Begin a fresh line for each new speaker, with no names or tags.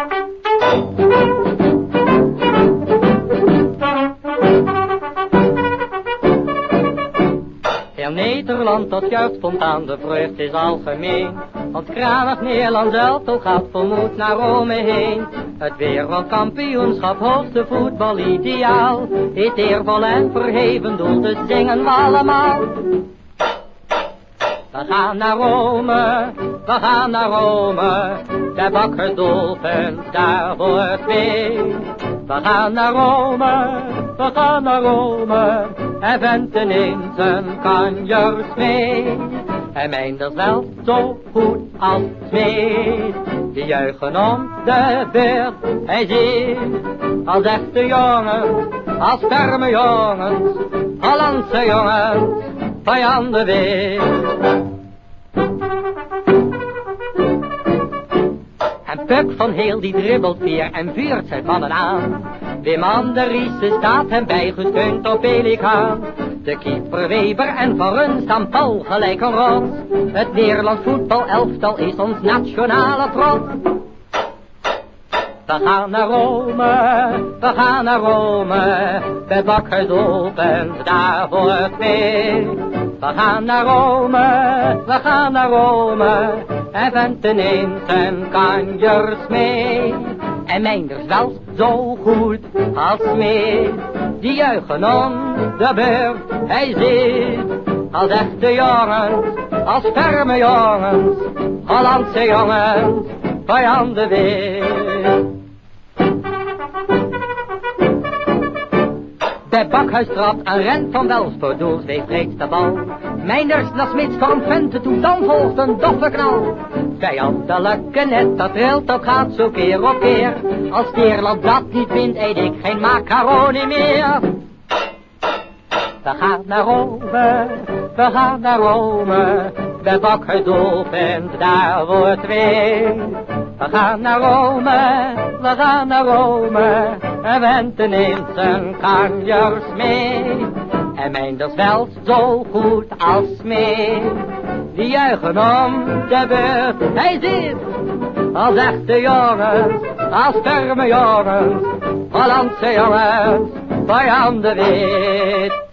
In Nederland dat juist spontaan, de vreugd is algemeen. Want kranig Nederland zelf gaat vermoed naar Rome heen. Het wereldkampioenschap, hoogste voetbalideaal. Is eervol en verheven doel, dus zingen we allemaal. We gaan naar Rome, we gaan naar Rome, de bakker doelpunt daar wordt weer. We gaan naar Rome, we gaan naar Rome, en venten in zijn kanjers mee. En mijnders wel zo goed als smeet, die juichen om de beurt, hij ziet. Als echte jongens, als ferme jongens, Hollandse jongens, vijanden weer. Puk van heel die dribbelt weer en vuurt zijn mannen aan. Wim Anderiese staat hem bijgesteund op Pelikaan. De keeper Weber en Van Run staan pal gelijk een rots. Het Nederlands voetbalelftal is ons nationale trots. We gaan naar Rome, we gaan naar Rome, de bakkers opent daar voor twee. We gaan naar Rome, we gaan naar Rome, en venten neemt zijn kanjers mee. En mijnders wel zo goed als mee, die juichen om de beurt, hij zit. Als echte jongens, als ferme jongens, Hollandse jongens, vijanden weer. De bakhuis trapt en rent van Welspoor, doelsweef reeds de bal. Mijnders naar Smits van Vente toe, dan volgt een doffe knal. Vijandelijke net, dat trilt op gaat zo keer op keer. Als Nederland dat niet wint, eet ik geen macaroni meer. We gaan naar Rome, we gaan naar Rome, de bakhuis doelpunt, daar wordt weer. We gaan naar Rome, we gaan naar Rome, Wente neemt zijn kanjers mee. En mijnders wel zo goed als mee. Die juichen om de beurt, hij zit. Als echte jongens, als ferme jongens, Hollandse jongens, vijanden wit.